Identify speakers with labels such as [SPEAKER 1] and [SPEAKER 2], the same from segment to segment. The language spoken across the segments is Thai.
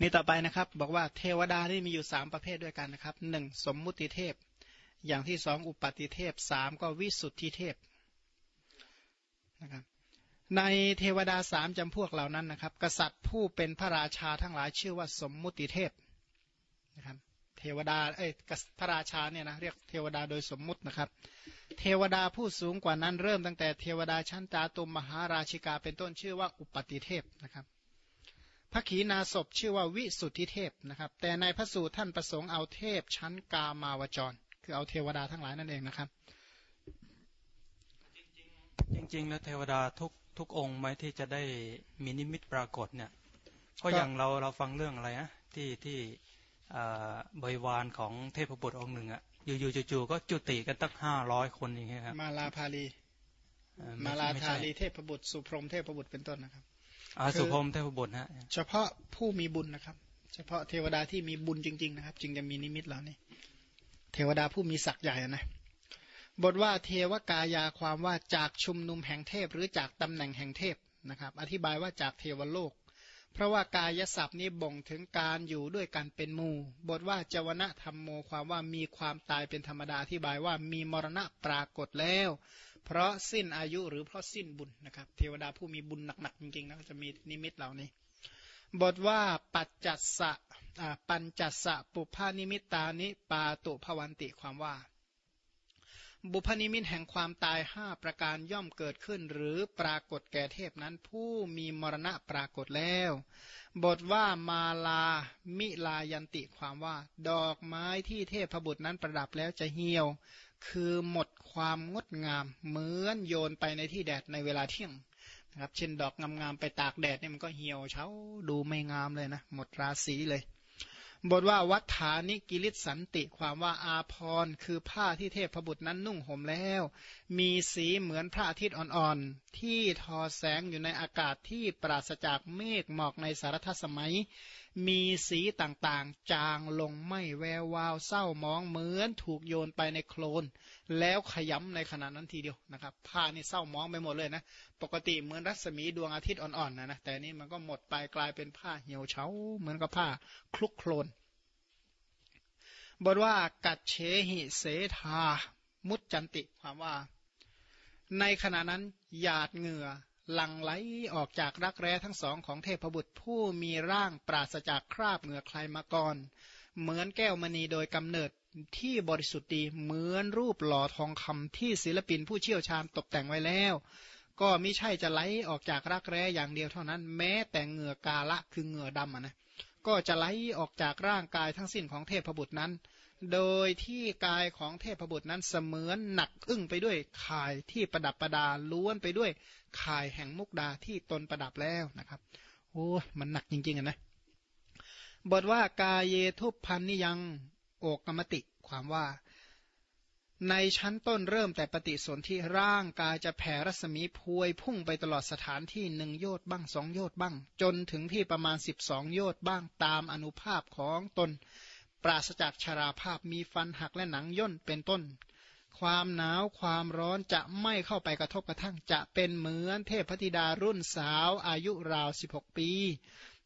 [SPEAKER 1] นี่ต่อไปนะครับ บอกว่าเทวดานี่มีอยู่สามประเภทด้วยกันนะครับหนึ่งสมมุติเทพ อย่างที่สองอุปติเทพสามก็วิสุทธิเทพนะครับในเทวดาสามจำพวกเหล่านั้นนะครับ กษัตริย์ผู้เป็นพระราชาทั้งหลายชื่อว่าสมมุติเทพนะครับเทวดาเอ้ยพระราชาเนี่ยนะเรียกเทวดาโดยสมมุตินะครับ เทวดาผู้สูงกว่านั้นเริ่มตั้งแต่เทวดาชั้นตาตุมมหาราชิกาเป็นต้นชื่อว่าอุปติเทพนะครับ พระขีณาศพชื่อว่าวิสุทธิเทพนะครับ แต่ในพระสูตรท่านประสงค์เอาเทพชั้นกามาวจร คือเอาเทวดาทั้งหลายนั่นเองนะครับ
[SPEAKER 2] จริงๆ แล้วเทวดาทุกทุกองค์ไหมที่จะได้มีนิมิตปรากฏเนี่ยก็อย่างเราเราฟังเรื่องอะไรนะที่ที่บริวารของเทพบุตรองค์หนึ่งอะอยู่ๆจู่ๆก็จุติกันตั้งห้าร้อยคนอย่างเงี้ยครับ
[SPEAKER 1] มาลาพาลีมาลาธาลีเทพบุตรสุพรมเทพบุตรเป็นต้นนะครับ
[SPEAKER 2] อาสุพรมเทพบุตรฮะ
[SPEAKER 1] เฉพาะผู้มีบุญนะครับ เฉพาะเทวดาที่มีบุญจริง ๆ นะครับ จึงจะมีนิมิตเหล่านี้ เทวดาผู้มีศักย์ใหญ่นะบทว่าเทวกายาความว่าจากชุมนุมแห่งเทพ หรือจากตำแหน่งแห่งเทพนะครับ อธิบายว่าจากเทวโลก เพราะว่ากายศัพท์นี้บ่งถึงการอยู่ด้วยกันเป็นมูบทว่าจวนะธรรมโมความว่ามีความตายเป็นธรรมดาอธิบายว่ามีมรณะปรากฏแล้ว เพราะสิ้นอายุหรือเพราะสิ้นบุญนะครับ เทวดาผู้มีบุญหนักๆจริงๆนะจะมีนิมิตเหล่านี้ บทว่าปัจจัสสะปัญจัสสะปุพานิมิตานิปาตุภวันติความว่า บุพนิมิตแห่งความตายห้าประการย่อมเกิดขึ้น หรือปรากฏแก่เทพนั้นผู้มีมรณะปรากฏแล้ว บทว่ามาลามิลายันติความว่า ดอกไม้ที่เทพบุตรนั้นประดับแล้วจะเหี่ยว คือหมดความงดงาม เหมือนโยนไปในที่แดดในเวลาเที่ยงนะครับเช่นดอกงามๆไปตากแดดเนี่ยมันก็เหี่ยวเฉาดูไม่งามเลยนะ หมดราศีเลย บทว่าวัฏฐานิกิริสันติความว่าอาพรคือผ้าที่เทพพบุตรนั้นนุ่งห่มแล้ว มีสีเหมือนพระอาทิตย์อ่อนๆ ที่ทอแสงอยู่ในอากาศที่ปราศจากเมฆหมอกในสารทสมัย มีสีต่างๆ จางลงไม่แวววาวเศร้ามองเหมือนถูกโยนไปในโคลน แล้วขยำในขณะนั้นทีเดียวนะครับผ้านี่เศร้ามองไปหมดเลยนะปกติเหมือนรัศมีดวงอาทิตย์อ่อนๆนะนะแต่นี่มันก็หมดไปกลายเป็นผ้าเหี่ยวเฉาเหมือนกับผ้าคลุกโคลนบทว่ากัดเฉหิเสธา มุจจันติความว่า ในขณะนั้นหยาดเหงื่อ หลังไหลออกจากรักแร้ทั้งสองของเทพบุตรผู้มีร่างปราศจากคราบเหงื่อใครมาก่อน เหมือนแก้วมณีโดยกำเนิดที่บริสุทธิ์ดีเหมือนรูปหล่อทองคำที่ศิลปินผู้เชี่ยวชาญตกแต่งไว้แล้ว ก็มิใช่จะไหลออกจากรักแร้อย่างเดียวเท่านั้น แม้แต่เหงื่อกาละคือเหงื่อดำนะก็จะไหลออกจากร่างกายทั้งสิ้นของเทพบุตรนั้น โดยที่กายของเทพบุตรนั้นเสมือนหนักอึ้งไปด้วยข่ายที่ประดับประดาล้วนไปด้วยข่ายแห่งมุกดาที่ตนประดับแล้วนะครับ โอ้มันหนักจริงๆนะบทว่ากายเยทุพพันนิยังโอกกรรมติความว่า ในชั้นต้นเริ่มแต่ปฏิสนธิร่างกายจะแผ่รัศมีพวยพุ่งไปตลอดสถานที่หนึ่งโยชน์บ้างสองโยชน์บ้าง จนถึงที่ประมาณสิบสองโยชน์บ้างตามอนุภาพของตน ปราศจากชราภาพมีฟันหักและหนังย่นเป็นต้น ความหนาวความร้อนจะไม่เข้าไปกระทบกระทั่งจะเป็นเหมือนเทพธิดารุ่นสาวอายุราวสิบหกปี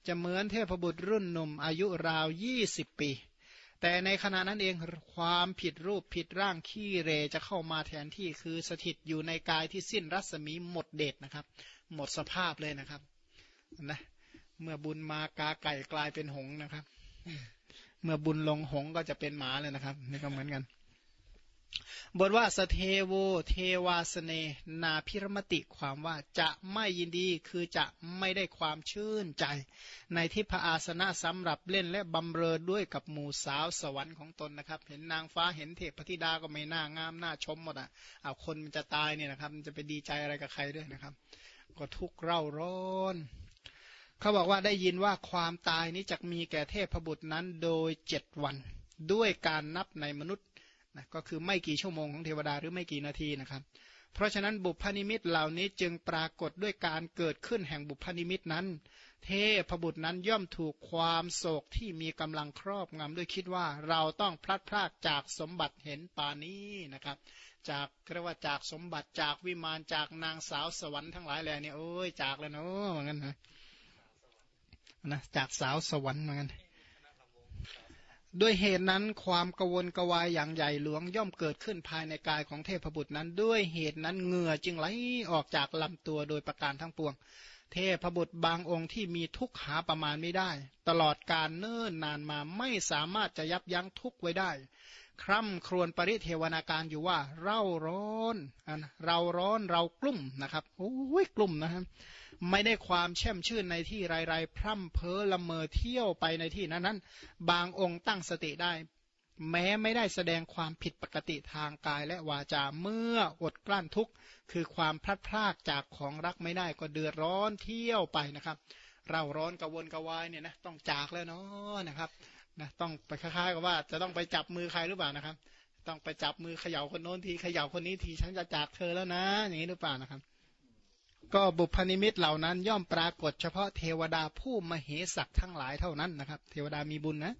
[SPEAKER 1] จะเหมือนเทพบุตรรุ่นหนุ่มอายุราวยี่สิบปี แต่ในขณะนั้นเองความผิดรูปผิดร่างขี้เรจะเข้ามาแทนที่คือสถิตอยู่ในกายที่สิ้นรัศมีหมดเดชนะครับ หมดสภาพเลยนะครับนะเมื่อบุญมากาไก่กลายเป็นหงนะครับ เมื่อบุญลงหงก็จะเป็นหมาเลยนะครับ นี่ก็เหมือนกัน บทว่าสเทโวเทวาสเน นาพิรมติความว่าจะไม่ยินดีคือจะไม่ได้ความชื่นใจ ในที่พระอาสนะสำหรับเล่นและบำเรอด้วยกับหมู่สาวสวรรค์ของตนนะครับ เห็นนางฟ้าเห็นเทพธิดาก็ไม่น่างามน่าชมหมดอะเอาคนมันจะตายเนี่ยนะครับ มันจะไปดีใจอะไรกับใครด้วยนะครับ ก็ทุกข์เร่าร้อน เขาบอกว่าได้ยินว่าความตายนี้จะมีแก่เทพบุตรนั้นโดยเจ็ดวัน ด้วยการนับในมนุษย์นะก็คือไม่กี่ชั่วโมงของเทวดาหรือไม่กี่นาทีนะครับ เพราะฉะนั้นบุพนิมิตเหล่านี้จึงปรากฏด้วยการเกิดขึ้นแห่งบุพนิมิตนั้น เทพบุตรนั้นย่อมถูกความโศกที่มีกำลังครอบงำด้วยคิดว่าเราต้องพลัดพรากจากสมบัติเห็นปานี้นะครับ จากเรียกว่าจากสมบัติจากวิมานจากนางสาวสวรรค์ทั้งหลายแหล่นี่โอ้ยจากแล้วเนาะเหมือนกันนะ นะจากสาวสวรรค์เหมือนกันด้วยเหตุนั้นความกวนกวายอย่างใหญ่หลวงย่อมเกิดขึ้นภายในกายของเทพบุตรนั้น ด้วยเหตุนั้นเหงื่อจึงไหลออกจากลำตัวโดยประการทั้งปวง เทพบุตรบางองค์ที่มีทุกข์หาประมาณไม่ได้ ตลอดการเนิ่นนานมาไม่สามารถจะยับยั้งทุกข์ไว้ได้ คร่ำครวญปริเทวนาการอยู่ว่า เราร้อนเราร้อนเรากลุ่มนะครับโอ้ยกลุ่มนะครับ ไม่ได้ความแช่มชื่นในที่ไรๆพร่ำเพ้อละเมอเที่ยวไปในที่นั้นนั้นบางองค์ตั้งสติได้ แม้ไม่ได้แสดงความผิดปกติทางกายและวาจาเมื่ออดกลั้นทุกข์คือความพลัดพรากจากของรักไม่ได้ก็เดือดร้อนเที่ยวไปนะครับ เราร้อนกระวนกระวายเนี่ยนะต้องจากแล้วเนาะนะครับนะต้องไปคล้ายๆกับว่าจะต้องไปจับมือใครหรือเปล่านะครับ ต้องไปจับมือเขย่าคนโน้นทีเขย่าคนนี้ทีฉันจะจากเธอแล้วนะ อย่างนี้หรือเปล่านะครับ ก็บุพนิมิตเหล่านั้นย่อมปรากฏเฉพาะเทวดาผู้มเหศักดิ์ทั้งหลายเท่านั้นนะครับ เทวดามีบุญนะ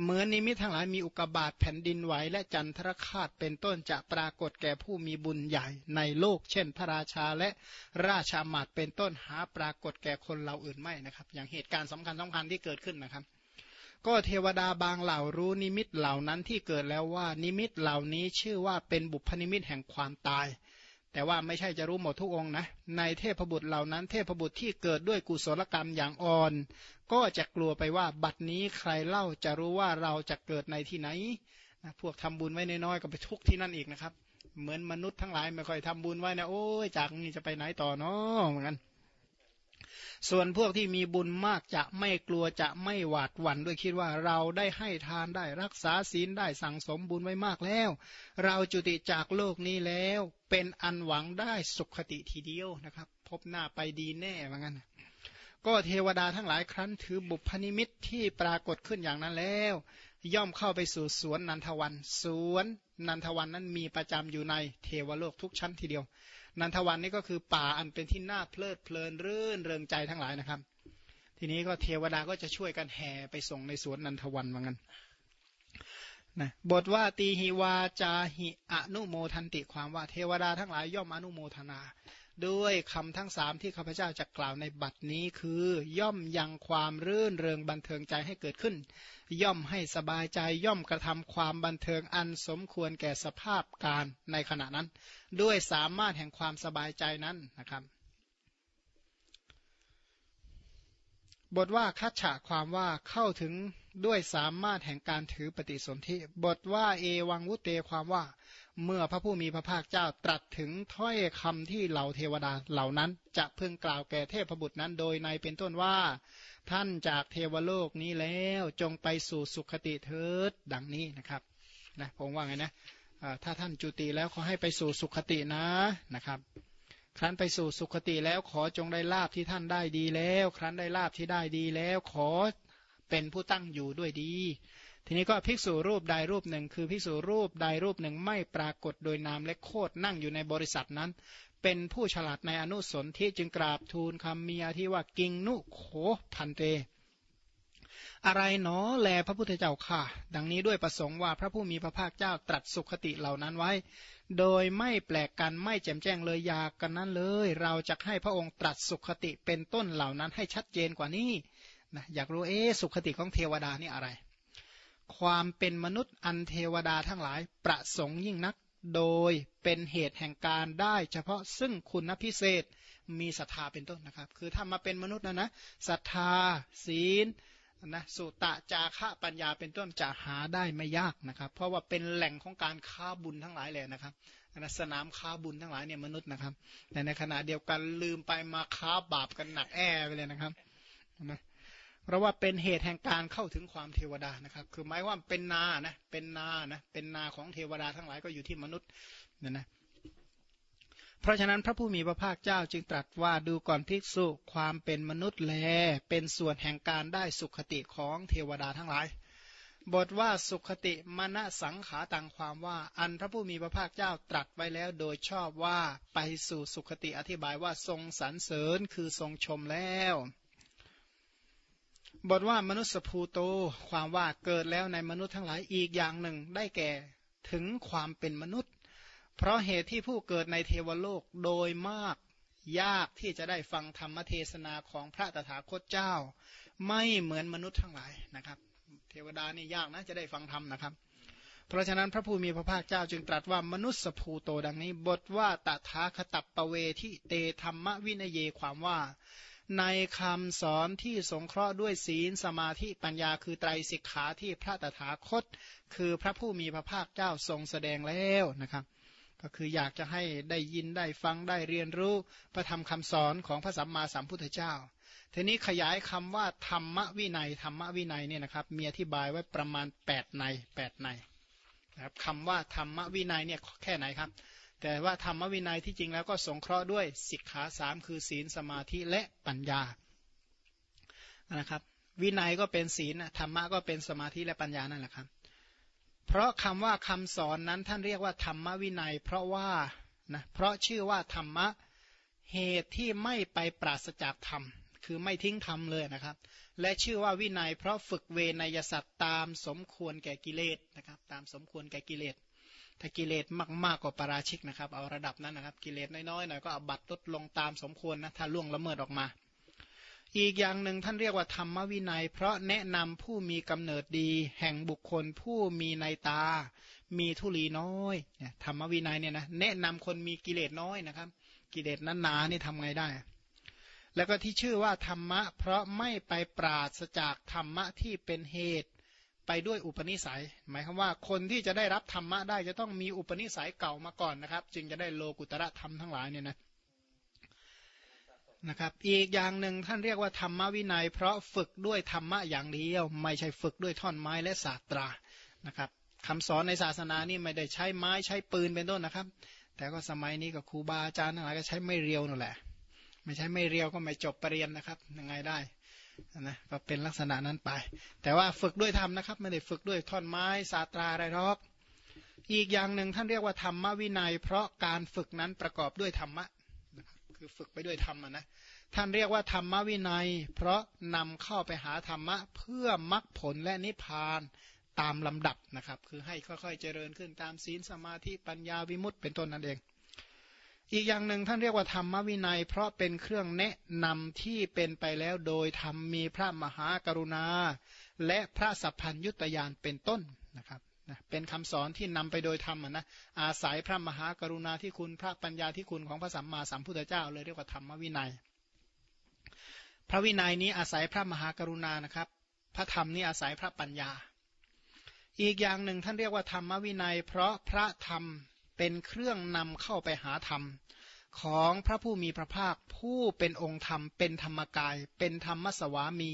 [SPEAKER 1] เหมือนนิมิตทั้งหลายมีอุกกาบาตแผ่นดินไหวและจันทรคราสเป็นต้นจะปรากฏแก่ผู้มีบุญใหญ่ในโลก เช่น พระราชาและราชอำมาตย์เป็นต้นหาปรากฏแก่คนเราอื่นไม่นะครับ อย่างเหตุการณ์สำคัญสำคัญที่เกิดขึ้นนะครับ ก็เทวดาบางเหล่ารู้นิมิตเหล่านั้นที่เกิดแล้วว่านิมิตเหล่านี้ชื่อว่าเป็นบุพนิมิตแห่งความตาย แต่ว่าไม่ใช่จะรู้หมดทุกองนะ ในเทพบุตรเหล่านั้น เทพบุตรที่เกิดด้วยกุศลกรรมอย่างอ่อน ก็จะกลัวไปว่าบัดนี้ใครเล่าจะรู้ว่าเราจะเกิดในที่ไหนนะพวกทำบุญไว้น้อยๆก็ไปทุกที่นั่นอีกนะครับ เหมือนมนุษย์ทั้งหลายไม่ค่อยทำบุญไว้นะโอ้ยจากนี้จะไปไหนต่อเนาะเหมือนกัน ส่วนพวกที่มีบุญมากจะไม่กลัวจะไม่หวาดหวั่นด้วยคิดว่าเราได้ให้ทานได้รักษาศีลได้สั่งสมบุญไว้มากแล้ว เราจุติจากโลกนี้แล้ว เป็นอันหวังได้สุขติทีเดียวนะครับ พบหน้าไปดีแน่เหมือนกันก็เทวดาทั้งหลายครั้นถือบุพนิมิตที่ปรากฏขึ้นอย่างนั้นแล้ว ย่อมเข้าไปสู่สวนนันทวัน สวนนันทวันนั้นมีประจำอยู่ในเทวโลกทุกชั้นทีเดียว นันทวันนี่ก็คือป่าอันเป็นที่น่าเพลิดเพลินรื่นเริงใจทั้งหลายนะครับ ทีนี้ก็เทวดาก็จะช่วยกันแห่ไปส่งในสวนนันทวันเหมือนกันนะบทว่าตีหิวาจาหิอนุโมทันติความว่าเทวดาทั้งหลายย่อมอนุโมทนา ด้วยคำทั้งสามที่ข้าพเจ้าจะกล่าวในบัดนี้คือ ย่อมยังความรื่นเริงบันเทิงใจให้เกิดขึ้น ย่อมให้สบายใจย่อมกระทำความบันเทิงอันสมควรแก่สภาพการในขณะนั้น ด้วยสามารถแห่งความสบายใจนั้นนะครับ บทว่าคัจฉะความว่าเข้าถึงด้วยสามารถแห่งการถือปฏิสนธิบทว่าเอวังวุเตความว่า เมื่อพระผู้มีพระภาคเจ้าตรัสถึงถ้อยคำที่เหล่าเทวดาเหล่านั้น จะเพิ่งกล่าวแก่เทพบุตรนั้นโดยในเป็นต้นว่า ท่านจากเทวโลกนี้แล้วจงไปสู่สุขติเถิดดังนี้นะครับนะผมว่าไงนะถ้าท่านจุติแล้วขอให้ไปสู่สุขตินะนะครับ ครั้นไปสู่สุขติแล้วขอจงได้ลาบที่ท่านได้ดีแล้ว ครั้นได้ลาบที่ได้ดีแล้วขอเป็นผู้ตั้งอยู่ด้วยดี ทีนี้ก็ภิกษุรูปใดรูปหนึ่ง คือภิกษุรูปใดรูปหนึ่งไม่ปรากฏโดยนามและโคดนั่งอยู่ในบริษัทนั้น เป็นผู้ฉลาดในอนุสนที่จึงกราบทูลคำเมีอาที่ว่ากิงนุโขพันเต อะไรหนอแลพระพุทธเจ้าค่ะ ดังนี้ด้วยประสงค์ว่าพระผู้มีพระภาคเจ้าตรัสสุขติเหล่านั้นไว้ โดยไม่แปลกกันไม่แจ่มแจ้งเลยอยากกันนั้นเลย เราจะให้พระองค์ตรัสสุขติเป็นต้นเหล่านั้นให้ชัดเจนกว่านี้นะอยากรู้เอ๊สุขติของเทวดานี่อะไร ความเป็นมนุษย์อันเทวดาทั้งหลายประสงค์ยิ่งนัก โดยเป็นเหตุแห่งการได้เฉพาะซึ่งคุณพิเศษมีศรัทธาเป็นต้นนะครับ คือถ้ามาเป็นมนุษย์นะนะศรัทธา ศีลนะสุตะจาระปัญญาเป็นต้นจะหาได้ไม่ยากนะครับ เพราะว่าเป็นแหล่งของการค้าบุญทั้งหลายเลยนะครับนะสนามค้าบุญทั้งหลายเนี่ยมนุษย์นะครับแต่ในขณะเดียวกันลืมไปมาค้าบาปกันหนักแอ่ไปเลยนะครับนะ เพราะว่าเป็นเหตุแห่งการเข้าถึงความเทวดานะครับ คือหมายว่าเป็นนานะเป็นนานะเป็นนาของเทวดาทั้งหลายก็อยู่ที่มนุษย์เนี่ยนะเพราะฉะนั้นพระผู้มีพระภาคเจ้าจึงตรัสว่าดูก่อนภิกษุความเป็นมนุษย์แล เป็นส่วนแห่งการได้สุขติของเทวดาทั้งหลาย บทว่าสุขติมณสังขาตังความว่า อันพระผู้มีพระภาคเจ้าตรัสไว้แล้วโดยชอบว่าไปสู่สุขติอธิบายว่าทรงสรรเสริญคือทรงชมแล้ว บทว่ามนุษย์ภูโตความว่าเกิดแล้วในมนุษย์ทั้งหลายอีกอย่างหนึ่งได้แก่ถึงความเป็นมนุษย์ เพราะเหตุที่ผู้เกิดในเทวโลกโดยมากยากที่จะได้ฟังธรรมเทศนาของพระตถาคตเจ้า ไม่เหมือนมนุษย์ทั้งหลายนะครับ เทวดานี่ยากนะจะได้ฟังธรรมนะครับ เพราะฉะนั้นพระผู้มีพระภาคเจ้าจึงตรัสว่ามนุษย์สภูโตดังนี้ บทว่าตถาคตับปเวที่เตธรรมวินเยความว่า ในคำสอนที่สงเคราะห์ด้วยศีลสมาธิปัญญาคือไตรสิกขาที่พระตถาคต คือพระผู้มีพระภาคเจ้าทรงแสดงแล้วนะครับก็คืออยากจะให้ได้ยินได้ฟังได้เรียนรู้พระธรรมคำสอนของพระสัมมาสัมพุทธเจ้า ทีนี้ขยายคำว่าธรรมวินัยธรรมวินัยเนี่ยนะครับมีอธิบายไว้ประมาณ8ใน8ในนะครับคำว่าธรรมวินัยเนี่ยแค่ไหนครับ แต่ว่าธรรมวินัยที่จริงแล้วก็สงเคราะห์ด้วยสิกขาสามคือศีลสมาธิและปัญญานะครับวินัยก็เป็นศีลธรรมะก็เป็นสมาธิและปัญญานั่นแหละครับ เพราะคำว่าคำสอนนั้นท่านเรียกว่าธรรมวินัย เพราะว่านะเพราะชื่อว่าธรรมะเหตุที่ไม่ไปปราศจากธรรม คือไม่ทิ้งธรรมเลยนะครับ และชื่อว่าวินัย เพราะฝึกเวนยสัตว์ตามสมควรแก่กิเลสนะครับ ตามสมควรแก่กิเลส ถ้ากิเลสมากมากกว่าปราชิกนะครับ เอาระดับนั้นนะครับ กิเลสน้อยๆหน่อยก็เอาบัตรลดลงตามสมควรนะถ้าล่วงละเมิดออกมา อีกอย่างหนึ่งท่านเรียกว่าธรรมวินัย เพราะแนะนำผู้มีกำเนิดดี แห่งบุคคลผู้มีในตา มีทุลีน้อยเนี่ยธรรมวินัยเนี่ยนะแนะนำคนมีกิเลสน้อยนะครับ กิเลสนั้นหนานี่ทำไงได้ แล้วก็ที่ชื่อว่าธรรมะ เพราะไม่ไปปราศจากธรรมะที่เป็นเหตุ ไปด้วยอุปนิสัย หมายความว่าคนที่จะได้รับธรรมะได้จะต้องมีอุปนิสัยเก่ามาก่อนนะครับ จึงจะได้โลกุตระธรรมทั้งหลายเนี่ยนะนะครับอีกอย่างหนึ่งท่านเรียกว่าธรรมวินัย เพราะฝึกด้วยธรรมะอย่างเดียว ไม่ใช่ฝึกด้วยท่อนไม้และศาสตรานะครับคำสอนในศาสนานี่ไม่ได้ใช้ไม้ใช้ปืนเป็นต้นนะครับ แต่ก็สมัยนี้กับครูบาอาจารย์ทั้งหลายก็ใช้ไม่เรียวนั่นแหละ ไม่ใช่ไม่เรียวก็ไม่จบปรริญญานะครับยังไงได้ นะก็เป็นลักษณะนั้นไป แต่ว่าฝึกด้วยธรรมนะครับ ไม่ได้ฝึกด้วยท่อนไม้ศาสตราอะไรหรอก อีกอย่างหนึ่งท่านเรียกว่าธรรมวินัย เพราะการฝึกนั้นประกอบด้วยธรรมะคือฝึกไปด้วยธรรมนะท่านเรียกว่าธรรมวินัย เพราะนำเข้าไปหาธรรมะเพื่อมรักผลและนิพพานตามลำดับนะครับ คือให้ค่อยๆเจริญขึ้นตามศีลสมาธิปัญญาวิมุตต์เป็นต้นนั่นเอง อีกอย่างหนึ่งท่านเรียกว่าธรรมวินัย เพราะเป็นเครื่องแนะนำที่เป็นไปแล้วโดยธรรมมีพระมหากรุณา และพระสัพพัญยุตยานเป็นต้นนะครับเป็นคำสอนที่นำไปโดยธรรมนะอาศัยพระมหากรุณาที่คุณพระปัญญาที่คุณของพระสัมมาสัมพุทธเจ้า เลยเรียกว่าธรรมวินัย พระวินัยนี้อาศัยพระมหากรุณานะครับ พระธรรมนี้อาศัยพระปัญญา อีกอย่างหนึ่งท่านเรียกว่าธรรมวินัย เพราะพระธรรม เป็นเครื่องนำเข้าไปหาธรรม ของพระผู้มีพระภาคผู้เป็นองค์ธรรม เป็นธรรมกาย เป็นธรรมสวามี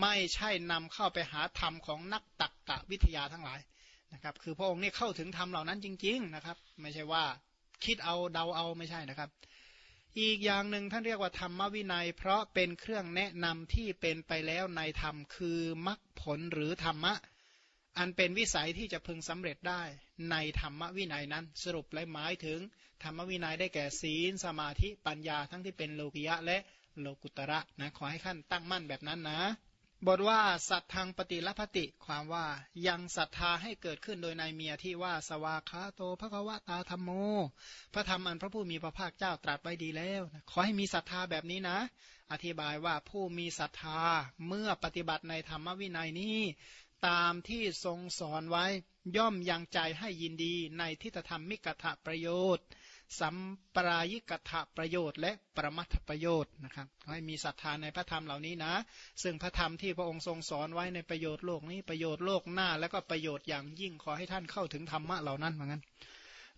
[SPEAKER 1] ไม่ใช่นำเข้าไปหาธรรมของนักตักกะวิทยาทั้งหลายนะครับ คือพระองค์นี่เข้าถึงธรรมเหล่านั้นจริง ๆนะครับ ไม่ใช่ว่าคิดเอาเดาเอาไม่ใช่นะครับ อีกอย่างหนึ่งท่านเรียกว่าธรรมวินัย เพราะเป็นเครื่องแนะนำที่เป็นไปแล้วในธรรมคือมรรคผลหรือธรรมะ อันเป็นวิสัยที่จะพึงสำเร็จได้ในธรรมวินัยนั้น สรุปและหมายถึง ธรรมวินัยได้แก่ศีลสมาธิปัญญาทั้งที่เป็นโลกิยะและโลกุตระนะขอให้ขั้นตั้งมั่นแบบนั้นนะ บทว่าสัตทางปฏิลพติความว่ายังศรัทธาให้เกิดขึ้นโดยในเมียที่ว่าสวาคาโตพระควตาธรรมโม พระธรรมอันพระผู้มีพระภาคเจ้าตรัสไว้ดีแล้วขอให้มีศรัทธาแบบนี้นะ อธิบายว่าผู้มีศรัทธาเมื่อปฏิบัติในธรรมวินัยนี้ ตามที่ทรงสอนไว้ย่อมยังใจให้ยินดีในทิฏฐธรรมมิกถะประโยชน์ สัมปรายิกถะประโยชน์ และประมัทประโยชน์นะครับให้มีศรัทธาในพระธรรมเหล่านี้นะ ซึ่งพระธรรมที่พระองค์ทรงสอนไว้ในประโยชน์โลกนี้ประโยชน์โลกหน้า และก็ประโยชน์อย่างยิ่งขอให้ท่านเข้าถึงธรรมะเหล่านั้นเหมือนกัน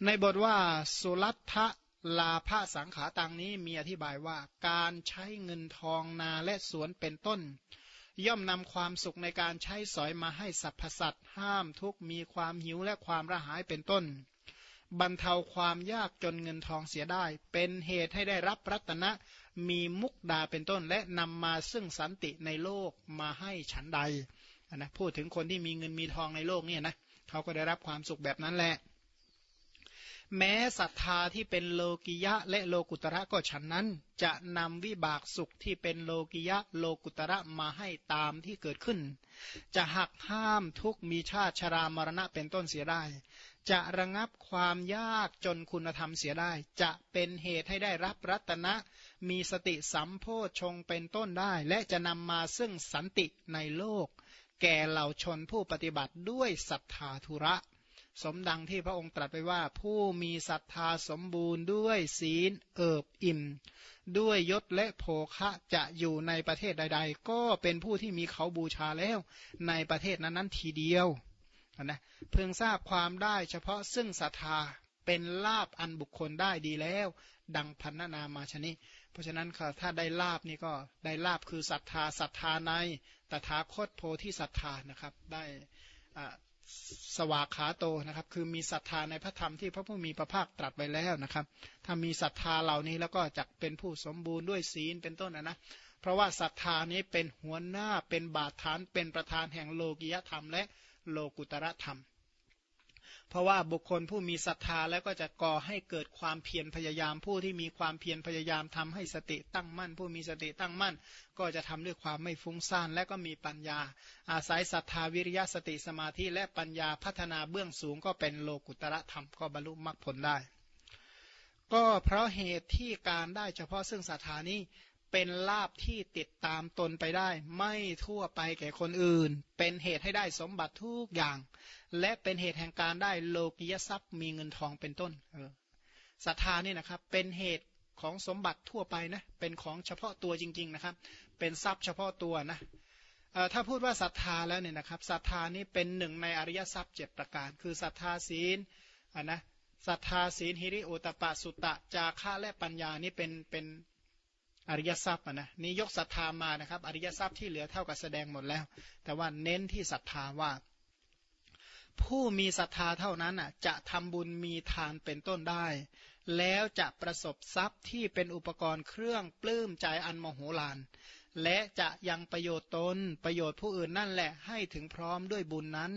[SPEAKER 1] ในบทว่าสุรัตทะลาภสังขาตังนี้มีอธิบายว่าการใช้เงินทองนาและสวนเป็นต้น ย่อมนำความสุขในการใช้สอยมาให้สรรพสัตว์ห้ามทุกมีความหิวและความระหายเป็นต้น บรรเทาความยากจนเงินทองเสียได้ เป็นเหตุให้ได้รับรัตนะมีมุกดาเป็นต้น และนำมาซึ่งสันติในโลกมาให้ฉันใดนะพูดถึงคนที่มีเงินมีทองในโลกเนี่ยนะเขาก็ได้รับความสุขแบบนั้นแหละ แม้ศรัทธาที่เป็นโลกิยะและโลกุตระก็ฉันนั้น จะนำวิบากสุขที่เป็นโลกิยะโลกุตระมาให้ตามที่เกิดขึ้น จะหักห้ามทุกมีชาติชรามรณะเป็นต้นเสียได้ จะระงับความยากจนคุณธรรมเสียได้ จะเป็นเหตุให้ได้รับรัตนะ มีสติสัมโพชงเป็นต้นได้ และจะนำมาซึ่งสันติในโลก แก่เหล่าชนผู้ปฏิบัติด้วยศรัทธาธุระ สมดังที่พระองค์ตรัสไปว่า ผู้มีศรัทธาสมบูรณ์ด้วยศีลเอิบอิ่ม ด้วยยศและโภคะจะอยู่ในประเทศใด ๆ ก็เป็นผู้ที่มีเขาบูชาแล้ว ในประเทศนั้นๆทีเดียวนะเพิ่งทราบความได้เฉพาะซึ่งศรัทธาเป็นลาบอันบุคคลได้ดีแล้ว ดังพันนามาชนิ เพราะฉะนั้นค่ะถ้าได้ลาบนี่ก็ได้ลาบคือศรัทธาศรัทธาในตถาคตโพธิศรัทธานะครับ ได้ สวากขาโตนะครับ คือมีศรัทธาในพระธรรมที่พระผู้มีพระภาคตรัสไว้แล้วนะครับ ถ้ามีศรัทธาเหล่านี้แล้วก็จะเป็นผู้สมบูรณ์ด้วยศีลเป็นต้นนะนะเพราะว่าศรัทธานี้เป็นหัวหน้าเป็นบาดฐานเป็นประธานแห่งโลกิยธรรม และโลกุตระธรรม เพราะว่าบุคคลผู้มีศรัทธาแล้วก็จะก่อให้เกิดความเพียรพยายามผู้ที่มีความเพียรพยายามทำให้สติตั้งมั่น ผู้มีสติตั้งมั่น ก็จะทำด้วยความไม่ฟุ้งซ่านและก็มีปัญญา อาศัยศรัทธาวิริยะสติสมาธิและปัญญาพัฒนาเบื้องสูงก็เป็นโลกุตระธรรมก็บรรลุมรรคผลได้ ก็เพราะเหตุที่การได้เฉพาะซึ่งศรัทธานี้เป็นลาบที่ติดตามตนไปได้ ไม่ทั่วไปแก่คนอื่น เป็นเหตุให้ได้สมบัติทุกอย่าง และเป็นเหตุแห่งการได้โลกิยทรัพย์มีเงินทองเป็นต้นศรัทธานี่นะครับเป็นเหตุของสมบัติทั่วไปนะเป็นของเฉพาะตัวจริง ๆนะครับ เป็นทรัพย์เฉพาะตัวนะถ้าพูดว่าศรัทธาแล้วเนี่ยนะครับศรัทธานี่เป็นหนึ่งในอริยทรัพย์เจ็ดประการ คือศรัทธาศีลนะศรัทธาศีลฮิริโอตปะสุตตะจาระและปัญญานี่เป็นเป็นอริยทรัพย์นะนี่ยกศรัทธามานะครับ อริยทรัพย์ที่เหลือเท่ากับแสดงหมดแล้ว แต่ว่าเน้นที่ศรัทธาว่า ผู้มีศรัทธาเท่านั้นจะทำบุญมีทานเป็นต้นได้ แล้วจะประสบทรัพย์ที่เป็นอุปกรณ์เครื่องปลื้มใจอันมโหฬารและจะยังประโยชน์ตนประโยชน์ผู้อื่นนั่นแหละให้ถึงพร้อมด้วยบุญนั้น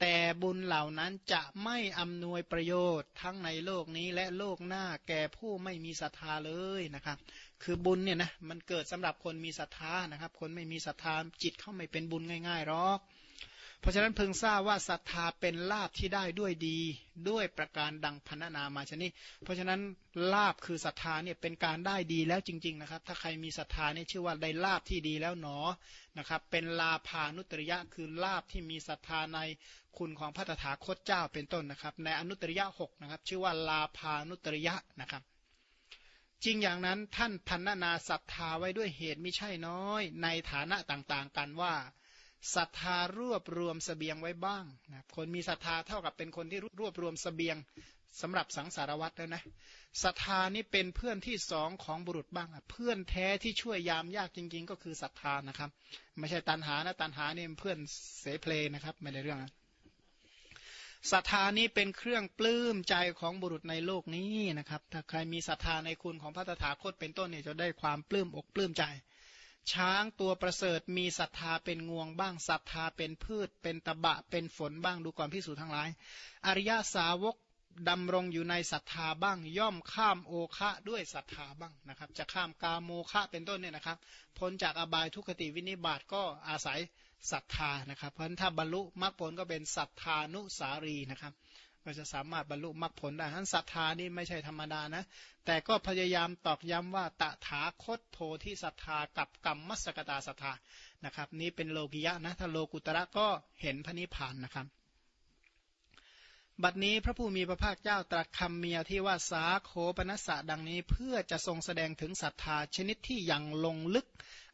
[SPEAKER 1] แต่บุญเหล่านั้นจะไม่อำนวยประโยชน์ทั้งในโลกนี้และโลกหน้าแก่ผู้ไม่มีศรัทธาเลยนะครับ คือบุญเนี่ยนะมันเกิดสำหรับคนมีศรัทธานะครับ คนไม่มีศรัทธาจิตเข้าไม่เป็นบุญง่ายๆหรอก เพราะฉะนั้นเพิ่งทราบว่าศรัทธาเป็นลาบที่ได้ด้วยดี ด้วยประการดังพันนามาชนิเพราะฉะนั้นลาบคือศรัทธาเนี่ยเป็นการได้ดีแล้วจริง ๆนะครับ ถ้าใครมีศรัทธาเนี่ยชื่อว่าได้ลาบที่ดีแล้วหนอนะครับ เป็นลาภานุตริยะคือลาบที่มีศรัทธาในคุณของพระตถาคตเจ้าเป็นต้นนะครับ ในอนุตริยะหกนะครับ ชื่อว่าลาภานุตริยะนะครับจริงอย่างนั้นท่านพันนาศรัทธาไว้ด้วยเหตุไม่ใช่น้อย ในฐานะต่างๆ กันว่า ศรัทธารวบรวมสเสบียงไว้บ้างนะคนมีศรัทธาเท่ากับเป็นคนที่รวบรวมสเสบียงสำหรับสังสารวัตรแล้วนะศรัทธานี่เป็นเพื่อนที่สองของบุรุษบ้างเพื่อนแท้ที่ช่วยยามยากจริง ๆ ก็คือศรัทธานะครับ ไม่ใช่ตันหานะตันหาเนี่ยเพื่อนเสเพลนะครับไม่ได้เรื่องศรัทธานี้เป็นเครื่องปลื้มใจของบุรุษในโลกนี้นะครับ ถ้าใครมีศรัทธาในคุณของพระตถาคตเป็นต้นเนี่ยจะได้ความปลื้มอกปลื้มใจ ช้างตัวประเสริฐมีศรัทธาเป็นงวงบ้างศรัทธาเป็นพืช เป็นตะบะเป็นฝนบ้างดูก่อนพิสูจน์ทั้งหลาย อริยสาวกดำรงอยู่ในศรัทธาบ้าง ย่อมข้ามโอคะด้วยศรัทธาบ้างนะครับ จะข้ามกาโมคะเป็นต้นเนี่ยนะครับ พ้นจากอบายทุกขติวินิบาตก็อาศัยศรัทธานะครับ เพราะฉะนั้นถ้าบรรลุมรรคผลก็เป็นศรัทธานุสารีนะครับ ก็จะสามารถบรรลุมรรคผลได้ทั้นศรัทธานี่ไม่ใช่ธรรมดานะ แต่ก็พยายามตอกย้ำว่าตถาคตโพธิศรัทธากับกรรมมัสกตาศรัทธานะครับ นี้เป็นโลกิยะนะถ้าโลกุตระก็เห็นพระนิพพานนะครับ บัดนี้พระผู้มีพระภาคเจ้าตรัสคำเมียที่ว่าสาโคปนัสสะดังนี้เพื่อจะทรงแสดงถึงศรัทธาชนิดที่ยังลงลึก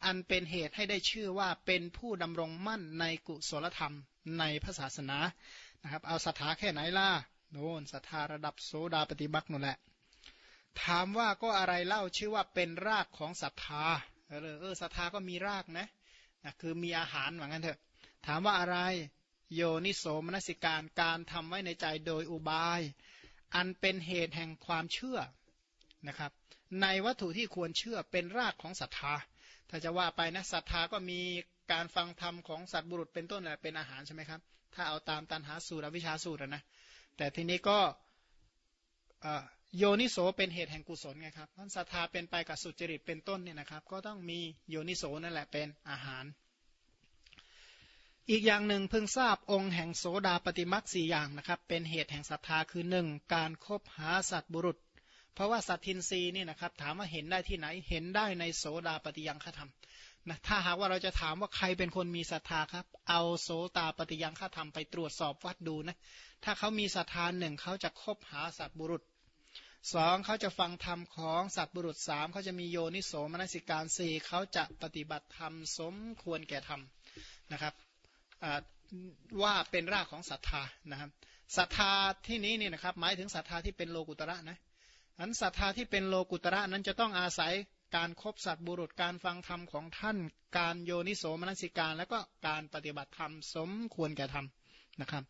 [SPEAKER 1] อันเป็นเหตุให้ได้ชื่อว่าเป็นผู้ดำรงมั่นในกุศลธรรมในพระศาสนา นะครับเอาศรัทธาแค่ไหนล่ะโน่นศรัทธาระดับโสดาปฏิบัตินั่นแหละ ถามว่าก็อะไรเล่าชื่อว่าเป็นรากของศรัทธาเออเออศรัทธาก็มีรากนะนะคือมีอาหารเหมือนกันเถอะ ถามว่าอะไรโยนิโสมนสิการการทำไว้ในใจโดยอุบาย อันเป็นเหตุแห่งความเชื่อนะครับ ในวัตถุที่ควรเชื่อเป็นรากของศรัทธา ถ้าจะว่าไปนะศรัทธาก็มีการฟังธรรมของสัตบุรุษเป็นต้นเป็นอาหารใช่ไหมครับ ถ้าเอาตามตันหาสูตรวิชาสูตรนะแต่ทีนี้ก็โยนิโสเป็นเหตุแห่งกุศลไงครับท่านศรัทธาเป็นไปกับสุจริตเป็นต้นเนี่ยนะครับ ก็ต้องมีโยนิโสนั่นแหละเป็นอาหาร อีกอย่างหนึ่งเพิ่งทราบองค์แห่งโสดาปฏิมักสี่อย่างนะครับ เป็นเหตุแห่งศรัทธาคือหนึ่งการคบหาสัตบุรุษ เพราะว่าสัตทินรีนี่นะครับ ถามว่าเห็นได้ที่ไหนเห็นได้ในโสดาปฏิยังฆธรรม นะถ้าหากว่าเราจะถามว่าใครเป็นคนมีศรัทธาครับ เอาโสตาปฏิยังฆาธรรมไปตรวจสอบวัดดูนะ ถ้าเขามีศรัทธาหนึ่งเขาจะคบหาสัตบุรุษสองเขาจะฟังธรรมของสัตบุรุษสามเขาจะมีโยนิโสมนสิการสี่เขาจะปฏิบัติธรรมสมควรแก่ธรรมนะครับว่าเป็นรากของศรัทธานะครับศรัทธาที่นี้นี่นะครับหมายถึงศรัทธาที่เป็นโลกุตระนะอันศรัทธาที่เป็นโลกุตระนั้นจะต้องอาศัย การครบสัตว์บุรุษการฟังธรรมของท่าน การโยนิโสมนสิการ แล้วก็การปฏิบัติธรรมสมควรแก่ธรรมนะครับ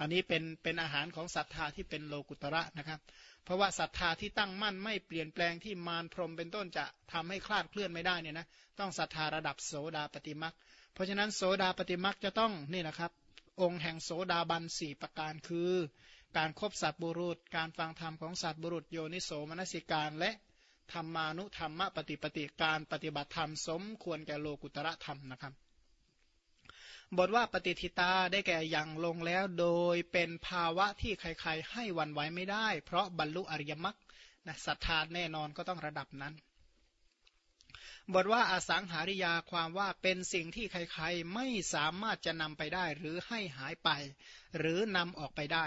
[SPEAKER 1] อันนี้เป็นเป็นอาหารของศรัทธาที่เป็นโลกุตระนะครับ เพราะว่าศรัทธาที่ตั้งมั่นไม่เปลี่ยนแปลงที่มารพรมเป็นต้นจะทำให้คลาดเคลื่อนไม่ได้เนี่ยนะต้องศรัทธาระดับโสดาปฏิมักเพราะฉะนั้นโสดาปฏิมักจะต้องนี่นะครับ องค์แห่งโสดาบันสี่ประการคือ การครบสัตว์บุรุษ การฟังธรรมของสัตว์บุรุษโยนิโสมนสิการและ ธรรมานุธรรมปฏิปติการปฏิบัติธรรมสมควรแก่โลกุตระธรรมนะครับ บทว่าปฏิทิตาได้แก่อย่างลงแล้วโดยเป็นภาวะที่ใครๆ ให้วันไหวไม่ได้ เพราะบรรลุอริยมรรคนะศรัทธาแน่นอนก็ต้องระดับนั้น บทว่าอสังหาริยาความว่าเป็นสิ่งที่ใครๆ ไม่สามารถจะนำไปได้หรือให้หายไป หรือนำออกไปได้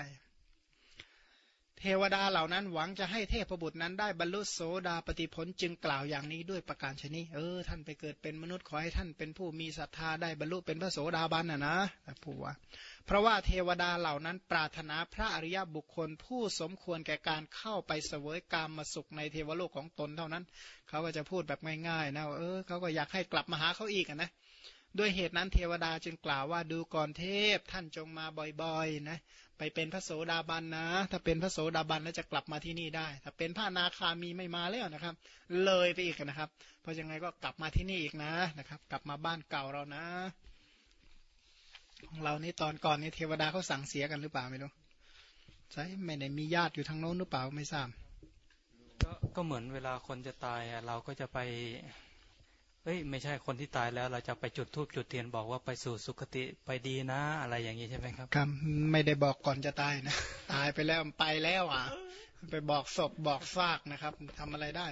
[SPEAKER 1] เทวดาเหล่านั้นหวังจะให้เทพบุตรนั้นได้บรรลุโสดาปฏิผลจึงกล่าวอย่างนี้ด้วยประการชนีเออ ท่านไปเกิดเป็นมนุษย์ขอให้ท่านเป็นผู้มีศรัทธาได้บรรลุเป็นพระโสดาบันนะนะผู้ว่าเพราะว่าเทวดาเหล่านั้นปรารถนาพระอริยบุคคลผู้สมควรแก่การเข้าไปเสวยกามมาสุขในเทวโลกของตนเท่านั้น เขาก็จะพูดแบบง่ายๆนะเออเขาก็อยากให้กลับมาหาเขาอีกนะด้วยเหตุนั้นเทวดาจึงกล่าวว่าดูก่อนเทพท่านจงมาบ่อยๆนะ ไปเป็นพระโสดาบันนะ ถ้าเป็นพระโสดาบันแล้วจะกลับมาที่นี่ได้ ถ้าเป็นพระนาคามีไม่มาแล้วนะครับ เลยไปอีกนะครับ เพราะยังไงก็กลับมาที่นี่อีกนะนะครับ กลับมาบ้านเก่าเรานะของเรานี่ตอนก่อนนี่เทวดาเขาสั่งเสียกันหรือเปล่าไม่รู้ใช่ไม่ได้มีญาติอยู่ทางโน้นหรือเปล่าไม่ทราบ
[SPEAKER 2] ก็เหมือนเวลาคนจะตายเราก็จะไป เอ้ยไม่ใช่คนที่ตายแล้ว เราจะไปจุดทูบจุดเทียนบอกว่าไปสู่สุคติไปดีนะ อะไรอย่างนี้ใช่ไหมครับ
[SPEAKER 1] ครับไม่ได้บอกก่อนจะตายนะ ตายไปแล้วไปแล้วอะ ไปบอกศพบอกซากนะครับทำอะไรได้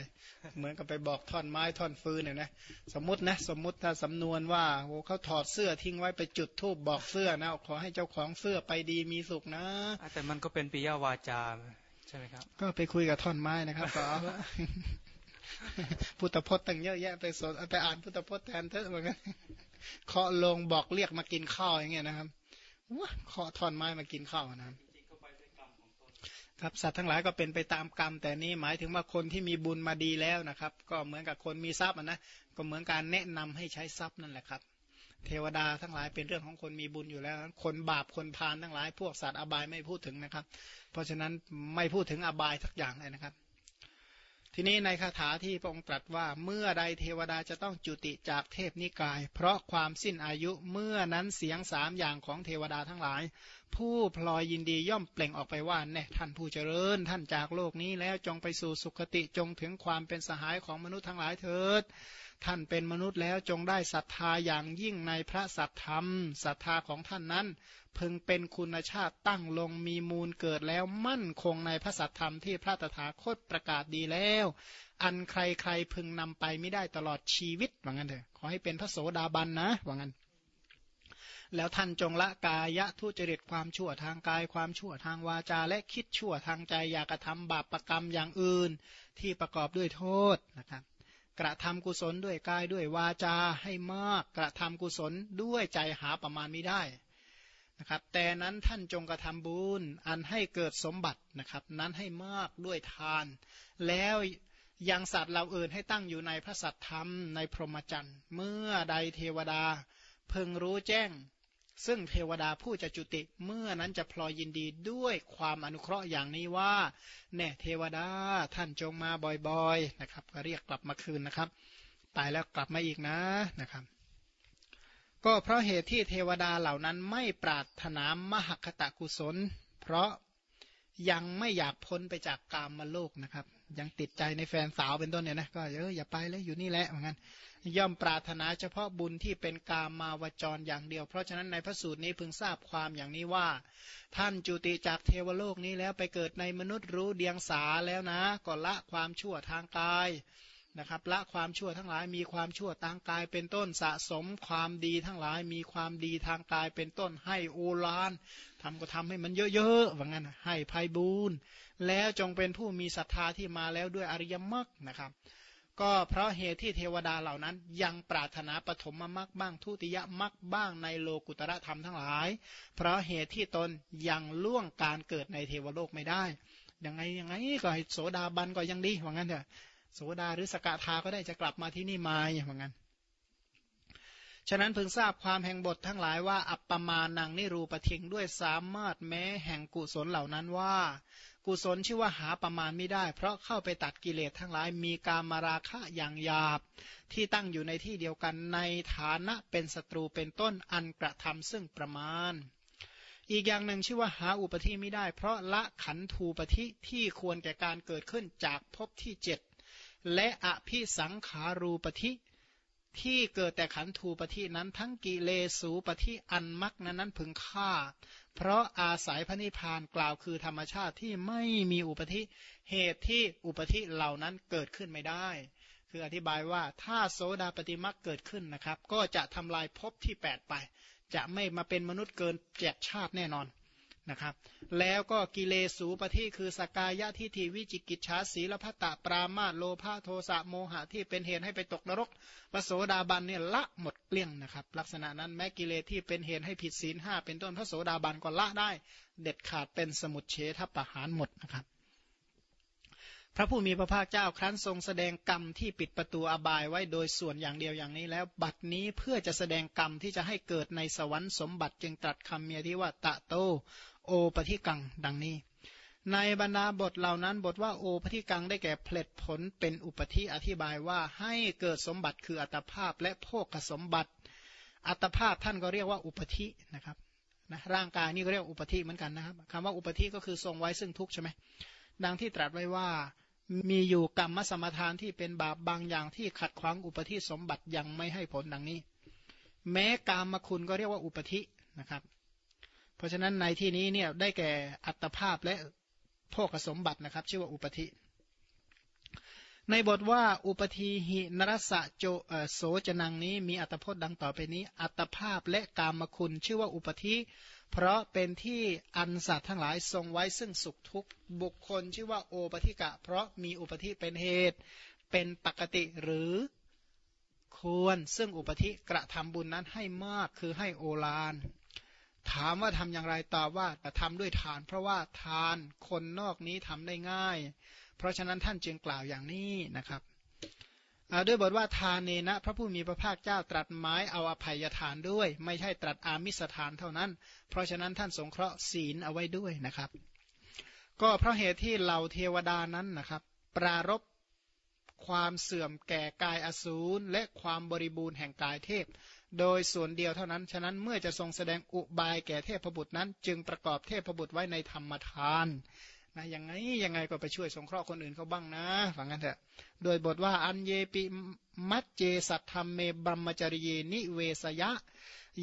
[SPEAKER 1] เหมือนกับไปบอกท่อนไม้ท่อนฟืนเนี่ยนะสมมตินะ สมมติถ้าสำนวนว่าโอ้เขาถอดเสื้อทิ้งไว้ไปจุดทูบบอกเสื้อนะขอให้เจ้าของเสื้อไปดีมีสุขนะ
[SPEAKER 2] แต่มันก็เป็นปิยาวาจาใช่ไหมครับ
[SPEAKER 1] ก็ไปคุยกับท่อนไม้นะครับก็ พุทธพจน์ตั้งเยอะแยะไปสดไปอ่านพุทธพจน์แทนเถอะเหมือนกันเคาะลงบอกเรียกมากินข้าวอย่างเงี้ยนะครับว้าเคาะท่อนไม้มากินข้าวนะครับครับสัตว์ทั้งหลายก็เป็นไปตามกรรม แต่นี้หมายถึงว่าคนที่มีบุญมาดีแล้วนะครับ ก็เหมือนกับคนมีทรัพย์นะก็เหมือนการแนะนำให้ใช้ทรัพย์นั่นแหละครับ เทวดาทั้งหลายเป็นเรื่องของคนมีบุญอยู่แล้ว คนบาปคนพานทั้งหลาย พวกสัตว์อบายไม่พูดถึงนะครับ เพราะฉะนั้นไม่พูดถึงอบายสักอย่างเลยนะครับ ทีนี้ในคาถาที่พระองค์ตรัสว่าเมื่อใดเทวดาจะต้องจุติจากเทพนิกาย เพราะความสิ้นอายุเมื่อนั้นเสียงสามอย่างของเทวดาทั้งหลาย ผู้พลอยยินดีย่อมเปล่งออกไปว่าแน่ท่านผู้เจริญท่านจากโลกนี้แล้วจงไปสู่สุคติจงถึงความเป็นสหายของมนุษย์ทั้งหลายเถิด ท่านเป็นมนุษย์แล้วจงได้ศรัทธาอย่างยิ่งในพระสัทธรรมศรัทธาของท่านนั้น พึงเป็นคุณชาติตั้งลงมีมูลเกิดแล้วมั่นคงในพระสัทธรรมที่พระตถาคตประกาศดีแล้ว อันใครใครพึงนำไปไม่ได้ตลอดชีวิตว่างั้นเถอะขอให้เป็นพระโสดาบันนะว่างั้นแล้วท่านจงละกายะทุจริตความชั่วทางกายความชั่วทางวาจา และคิดชั่วทางใจอย่ากระทำบาปประกรรมอย่างอื่น ที่ประกอบด้วยโทษนะครับ กระทำกุศลด้วยกายด้วยวาจาให้มากกระทำกุศลด้วยใจหาประมาณไม่ได้นะครับแต่นั้นท่านจงกระทำบุญอันให้เกิดสมบัตินะครับ นั้นให้มากด้วยทาน แล้วยังสัตว์เราอื่นให้ตั้งอยู่ในพระสัตธรรมในพรหมจรรย์ เมื่อใดเทวดาเพึงรู้แจ้ง ซึ่งเทวดาผู้จะจุติเมื่อนั้นจะพลอยยินดีด้วยความอนุเคราะห์อย่างนี้ว่าแน่เทวดาท่านจงมาบ่อยๆนะครับ ก็เรียกกลับมาคืนนะครับ ตายแล้วกลับมาอีกนะนะครับ ก็เพราะเหตุที่เทวดาเหล่านั้นไม่ปรารถนามหคตะกุศล เพราะ ยังไม่อยากพ้นไปจากกามมาโลกนะครับ ยังติดใจในแฟนสาวเป็นต้นเนี่ยนะก็เอออย่าไปเลยอยู่นี่แหละเหมือนกันย่อมปรารถนาเฉพาะบุญที่เป็นกามมาวจรอย่างเดียว เพราะฉะนั้นในพระสูตรนี้พึงทราบความอย่างนี้ว่า ท่านจุติจากเทวโลกนี้แล้วไปเกิดในมนุษย์รู้เดียงสาแล้วนะก็ละความชั่วทางกาย นะครับละความชั่วทั้งหลายมีความชั่วทางกายเป็นต้นสะสมความดีทั้งหลาย มีความดีทางกายเป็นต้นให้โอลานทำก็ทำให้มันเยอะๆว่างั้นให้ภัยบูนแล้วจงเป็นผู้มีศรัทธาที่มาแล้วด้วยอริยมรรคนะครับ ก็เพราะเหตุที่เทวดาเหล่านั้น ยังปรารถนาปฐมมรรคบ้างทุติยมรรคบ้างในโลกุตระธรรมทั้งหลาย เพราะเหตุที่ตนยังล่วงการเกิดในเทวโลกไม่ได้ยังไงยังไงก็ให้โสดาบันก็ยังดีว่างั้นเถอะ โสดาหรือสกทาก็ได้จะกลับมาที่นี่มาอย่างนั้นฉะนั้นพึงทราบความแห่งบททั้งหลายว่า อัปปมานังนิรูปทิงด้วยสามารถแม้แห่งกุศลเหล่านั้นว่า กุศลชื่อว่าหาประมาณไม่ได้ เพราะเข้าไปตัดกิเลสทั้งหลายมีการมาราคะอย่างหยาบ ที่ตั้งอยู่ในที่เดียวกันในฐานะเป็นศัตรูเป็นต้นอันกระทำซึ่งประมาณ อีกอย่างหนึ่งชื่อว่าหาอุปธิไม่ได้ เพราะละขันธูปธิที่ควรแก่การเกิดขึ้นจากภพที่เจ็ด และอภิสังขารูปธิที่เกิดแต่ขันธูปธินั้นทั้งกิเลสูปธิอันมักนั้นนั้นพึงฆ่า เพราะอาศัยพระนิพพานกล่าวคือธรรมชาติที่ไม่มีอุปธิเหตุที่อุปธิเหล่านั้นเกิดขึ้นไม่ได้ คืออธิบายว่าถ้าโสดาปฏิมักเกิดขึ้นนะครับ ก็จะทำลายภพที่ 8 ไป จะไม่มาเป็นมนุษย์เกินเจ็ดชาติแน่นอน นะครับ แล้วก็กิเลสูปฏิคือสกายะทิฏฐิวิจิกิจฉาสีลพัตตปรามาโลภาโทสะโมหะที่เป็นเหตุให้ไปตกนรกปโสดาบันเนี่ยละหมดเกลี้ยงนะครับ ลักษณะนั้นแม้กิเลสที่เป็นเหตุให้ผิดศีลห้าเป็นต้นพระโสดาบันก็ละได้ เด็ดขาดเป็นสมุดเฉทประหารหมดนะครับ พระผู้มีพระภาคเจ้าครั้นทรงแสดงกรรมที่ปิดประตูอบายไว้โดยส่วนอย่างเดียวอย่างนี้แล้ว บัดนี้เพื่อจะแสดงกรรมที่จะให้เกิดในสวรรค์สมบัติจึงตรัสคำเมียที่ว่าตะโต โอปฏิกัง ดังนี้ ในบรรดาบทเหล่านั้นบทว่าโอปฏิกังได้แก่ผลผลเป็นอุปธิอธิบายว่าให้เกิดสมบัติคืออัตภาพและโภคสมบัติ อัตภาพท่านก็เรียกว่าอุปธินะครับนะร่างกายนี่ก็เรียกอุปธิเหมือนกันนะครับคำว่าอุปธิก็คือทรงไว้ซึ่งทุกข์ใช่ไหมดังที่ตรัสไว้ว่ามีอยู่กรรมสมทานที่เป็นบาปบางอย่างที่ขัดขวางอุปธิสมบัติยังไม่ให้ผลดังนี้ แม้กามคุณก็เรียกว่าอุปธินะครับ เพราะฉะนั้นในที่นี้เนี่ยได้แก่อัตภาพและโภคสมบัตินะครับ ชื่อว่าอุปธิ ในบทว่าอุปธิหินรสะโจโสจนังนี้มีอัตพจน์ดังต่อไปนี้ อัตภาพและกามคุณชื่อว่าอุปธิ เพราะเป็นที่อันสัตว์ทั้งหลายทรงไว้ซึ่งสุขทุกบุคคลชื่อว่าโอปธิกะ เพราะมีอุปธิเป็นเหตุ เป็นปกติหรือควรซึ่งอุปธิกระทำบุญนั้นให้มากคือให้โอลาน ถามว่าทำอย่างไรตอบว่าแต่ทำด้วยทาน เพราะว่าทานคนนอกนี้ทำได้ง่าย เพราะฉะนั้นท่านจึงกล่าวอย่างนี้นะครับด้วยบทว่าทานเนนะ พระผู้มีพระภาคเจ้าตรัสหมายเอาอภัยทานด้วย ไม่ใช่ตรัสอามิสทานเท่านั้น เพราะฉะนั้นท่านสงเคราะห์ศีลเอาไว้ด้วยนะครับ ก็เพราะเหตุที่เหล่าเทวดานั้นนะครับ ปรารบ ความเสื่อมแก่กายอสูรและความบริบูรณ์แห่งกายเทพ โดยส่วนเดียวเท่านั้น ฉะนั้นเมื่อจะทรงแสดงอุบายแก่เทพบุตรนั้น จึงประกอบเทพบุตรไว้ในธรรมทานนะยังไงยังไงก็ไปช่วยสงเคราะห์คนอื่นเขาบ้างนะฝังกันเถอะ โดยบทว่าอันเยปิมัจเจสัตธรรมเมบัมจริยนิเวสยะ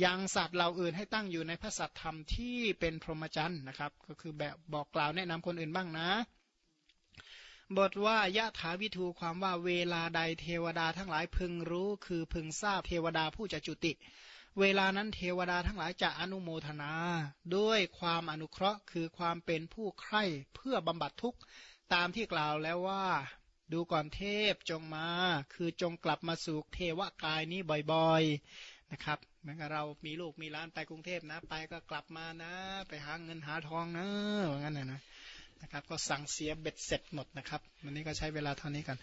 [SPEAKER 1] ยังสัตว์เหล่าอื่นให้ตั้งอยู่ในพระสัตธรรมที่เป็นพรหมจรรย์นะครับ ก็คือแบบบอกกล่าวแนะนำคนอื่นบ้างนะ บทว่ายะถาวิทูความว่าเวลาใดเทวดาทั้งหลายพึงรู้คือพึงทราบเทวดาผู้จะจุติ เวลานั้นเทวดาทั้งหลายจะอนุโมทนา ด้วยความอนุเคราะห์คือความเป็นผู้ใคร่เพื่อบำบัดทุกข์ตามที่กล่าวแล้วว่า ดูก่อนเทพจงมา คือจงกลับมาสู่เทวกายนี้บ่อยๆนะครับเหมือนกับเรามีลูกมีล้านไปกรุงเทพนะ ไปก็กลับมานะ ไปหาเงินหาทองนะอย่างนั้นนะนะ นะครับ ก็สั่งเสียเบ็ดเสร็จหมดนะครับ วันนี้ก็ใช้เวลาเท่านี้กัน